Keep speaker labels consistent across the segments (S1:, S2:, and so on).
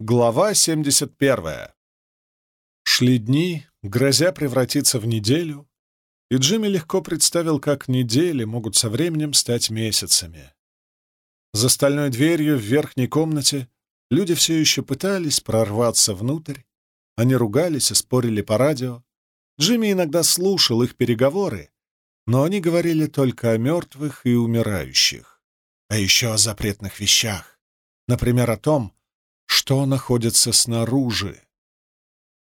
S1: Глава 71. Шли дни, грозя превратиться в неделю, и Джимми легко представил, как недели могут со временем стать месяцами. За стальной дверью в верхней комнате люди все еще пытались прорваться внутрь, они ругались и спорили по радио. Джимми иногда слушал их переговоры, но они говорили только о мертвых и умирающих, а еще о запретных вещах, например, о том, что находится снаружи.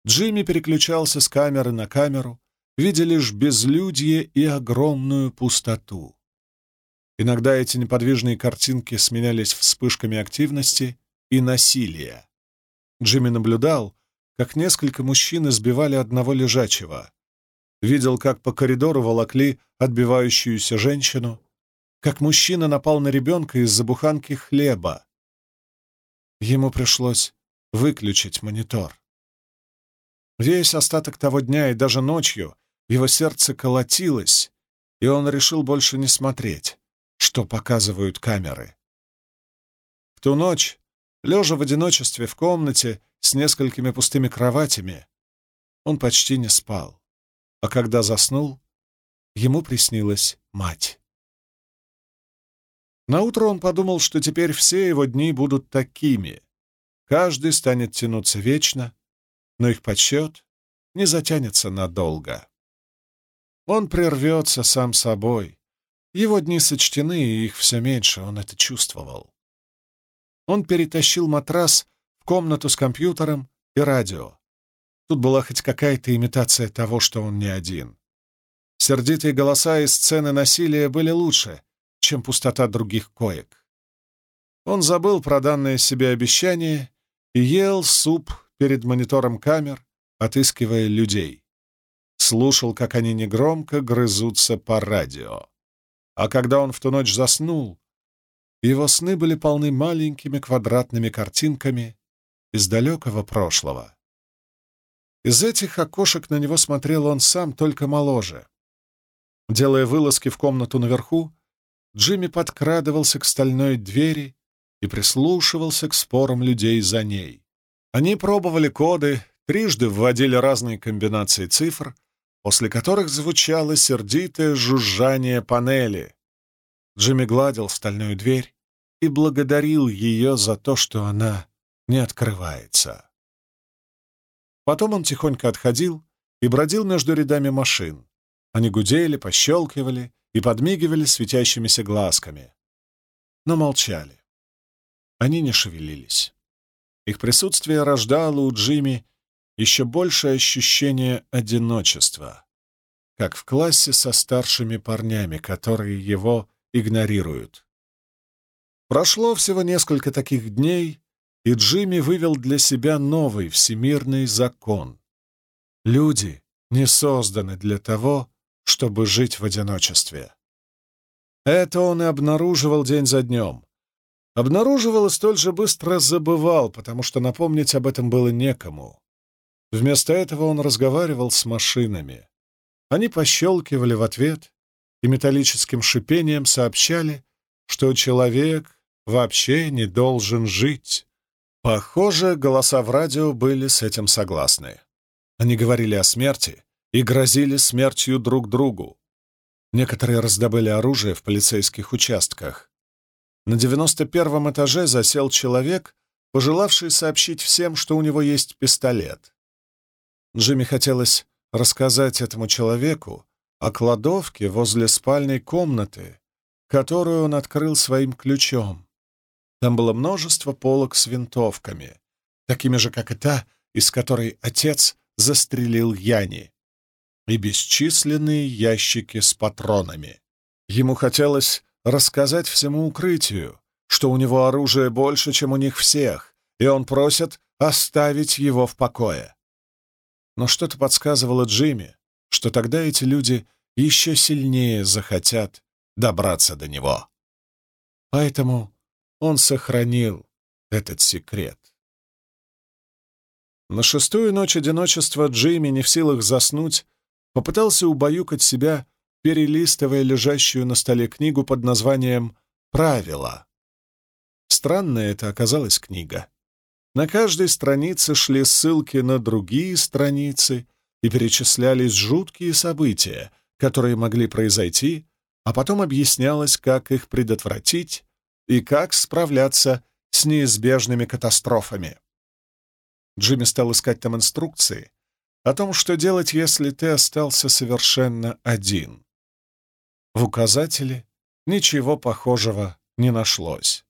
S1: Джимми переключался с камеры на камеру, видя лишь безлюдье и огромную пустоту. Иногда эти неподвижные картинки сменялись вспышками активности и насилия. Джимми наблюдал, как несколько мужчин избивали одного лежачего. Видел, как по коридору волокли отбивающуюся женщину, как мужчина напал на ребенка из-за буханки хлеба, Ему пришлось выключить монитор. Весь остаток того дня и даже ночью его сердце колотилось, и он решил больше не смотреть, что показывают камеры. В ту ночь, лежа в одиночестве в комнате с несколькими пустыми кроватями, он почти не спал, а когда заснул, ему приснилась мать. Наутро он подумал, что теперь все его дни будут такими. Каждый станет тянуться вечно, но их подсчет не затянется надолго. Он прервется сам собой. Его дни сочтены, и их все меньше, он это чувствовал. Он перетащил матрас в комнату с компьютером и радио. Тут была хоть какая-то имитация того, что он не один. Сердитые голоса и сцены насилия были лучше, чем пустота других коек. Он забыл про данное себе обещание и ел суп перед монитором камер, отыскивая людей. Слушал, как они негромко грызутся по радио. А когда он в ту ночь заснул, его сны были полны маленькими квадратными картинками из далекого прошлого. Из этих окошек на него смотрел он сам, только моложе. Делая вылазки в комнату наверху, Джимми подкрадывался к стальной двери и прислушивался к спорам людей за ней. Они пробовали коды, трижды вводили разные комбинации цифр, после которых звучало сердитое жужжание панели. Джимми гладил стальную дверь и благодарил ее за то, что она не открывается. Потом он тихонько отходил и бродил между рядами машин. Они гудели, пощелкивали, и подмигивали светящимися глазками, но молчали. Они не шевелились. Их присутствие рождало у Джимми еще большее ощущение одиночества, как в классе со старшими парнями, которые его игнорируют. Прошло всего несколько таких дней, и Джимми вывел для себя новый всемирный закон. Люди не созданы для того, чтобы жить в одиночестве. Это он и обнаруживал день за днем. Обнаруживал и столь же быстро забывал, потому что напомнить об этом было некому. Вместо этого он разговаривал с машинами. Они пощелкивали в ответ и металлическим шипением сообщали, что человек вообще не должен жить. Похоже, голоса в радио были с этим согласны. Они говорили о смерти, и грозили смертью друг другу. Некоторые раздобыли оружие в полицейских участках. На девяносто первом этаже засел человек, пожелавший сообщить всем, что у него есть пистолет. Джимми хотелось рассказать этому человеку о кладовке возле спальной комнаты, которую он открыл своим ключом. Там было множество полок с винтовками, такими же, как и та, из которой отец застрелил Яни и бесчисленные ящики с патронами. Ему хотелось рассказать всему укрытию, что у него оружие больше, чем у них всех, и он просит оставить его в покое. Но что-то подсказывало Джимми, что тогда эти люди еще сильнее захотят добраться до него. Поэтому он сохранил этот секрет. На шестую ночь одиночества Джимми, не в силах заснуть, попытался убаюкать себя, перелистывая лежащую на столе книгу под названием «Правила». Странная это оказалась книга. На каждой странице шли ссылки на другие страницы и перечислялись жуткие события, которые могли произойти, а потом объяснялось, как их предотвратить и как справляться с неизбежными катастрофами. Джимми стал искать там инструкции о том, что делать, если ты остался совершенно один. В указателе ничего похожего не нашлось.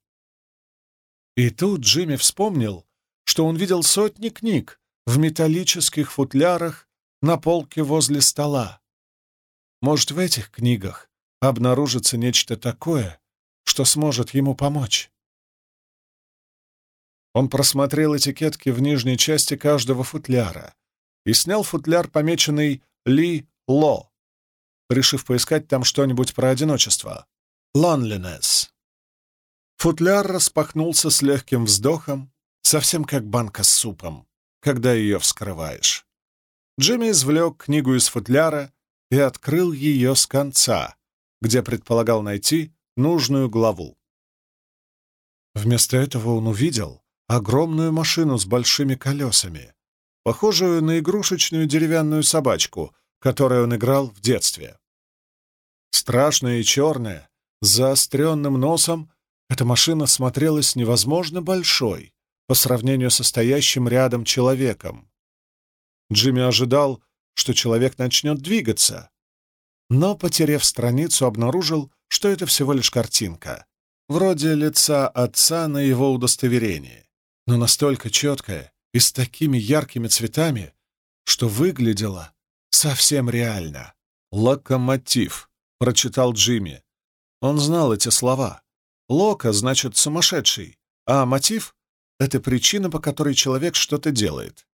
S1: И тут Джимми вспомнил, что он видел сотни книг в металлических футлярах на полке возле стола. Может, в этих книгах обнаружится нечто такое, что сможет ему помочь. Он просмотрел этикетки в нижней части каждого футляра и снял футляр, помеченный «Ли Ло», решив поискать там что-нибудь про одиночество. «Loneliness». Футляр распахнулся с легким вздохом, совсем как банка с супом, когда ее вскрываешь. Джимми извлек книгу из футляра и открыл ее с конца, где предполагал найти нужную главу. Вместо этого он увидел огромную машину с большими колесами, похожую на игрушечную деревянную собачку, которой он играл в детстве. Страшная и черная, с заостренным носом, эта машина смотрелась невозможно большой по сравнению со стоящим рядом человеком. Джимми ожидал, что человек начнет двигаться, но, потеряв страницу, обнаружил, что это всего лишь картинка, вроде лица отца на его удостоверении но настолько четкая и с такими яркими цветами, что выглядела совсем реально. «Локомотив», — прочитал Джимми. Он знал эти слова. «Лока» значит «сумасшедший», а «мотив» — это причина, по которой человек что-то делает.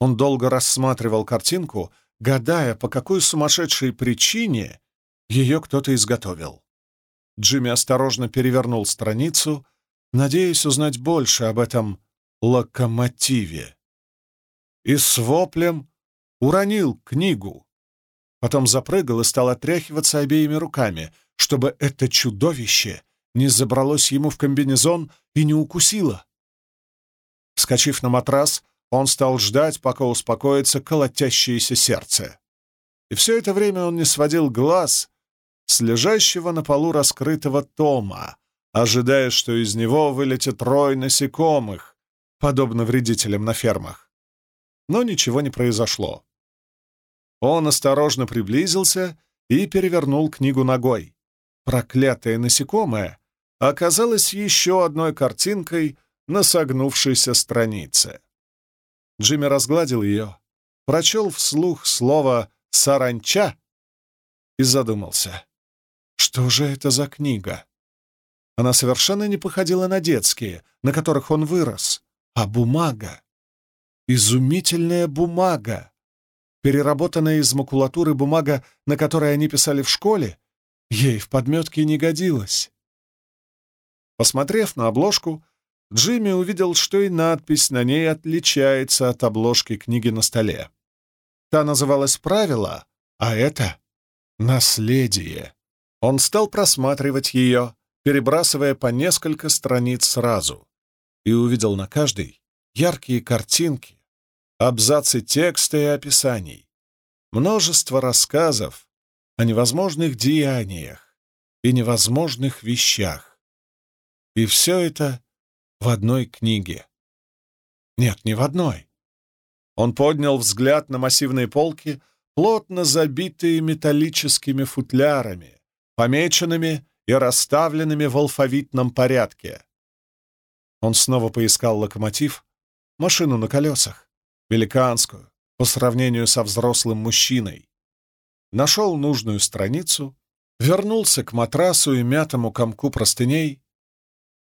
S1: Он долго рассматривал картинку, гадая, по какой сумасшедшей причине ее кто-то изготовил. Джимми осторожно перевернул страницу надеясь узнать больше об этом локомотиве. И с воплем уронил книгу. Потом запрыгал и стал отряхиваться обеими руками, чтобы это чудовище не забралось ему в комбинезон и не укусило. Вскочив на матрас, он стал ждать, пока успокоится колотящееся сердце. И все это время он не сводил глаз с лежащего на полу раскрытого тома, ожидая, что из него вылетит рой насекомых, подобно вредителям на фермах. Но ничего не произошло. Он осторожно приблизился и перевернул книгу ногой. Проклятое насекомое оказалось еще одной картинкой на согнувшейся странице. Джимми разгладил ее, прочел вслух слово «саранча» и задумался. Что же это за книга? Она совершенно не походила на детские, на которых он вырос, а бумага. Изумительная бумага. Переработанная из макулатуры бумага, на которой они писали в школе, ей в подметке не годилась. Посмотрев на обложку, Джимми увидел, что и надпись на ней отличается от обложки книги на столе. Та называлась «Правила», а это — «Наследие». Он стал просматривать ее, перебрасывая по несколько страниц сразу, и увидел на каждой яркие картинки, абзацы текста и описаний, множество рассказов о невозможных деяниях и невозможных вещах. И все это в одной книге. Нет, не в одной. Он поднял взгляд на массивные полки, плотно забитые металлическими футлярами, помеченными и расставленными в алфавитном порядке. Он снова поискал локомотив, машину на колесах, великанскую, по сравнению со взрослым мужчиной. Нашел нужную страницу, вернулся к матрасу и мятому комку простыней.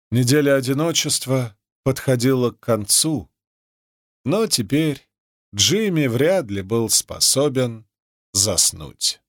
S1: Неделя одиночества подходила к концу, но теперь Джимми вряд ли был способен заснуть.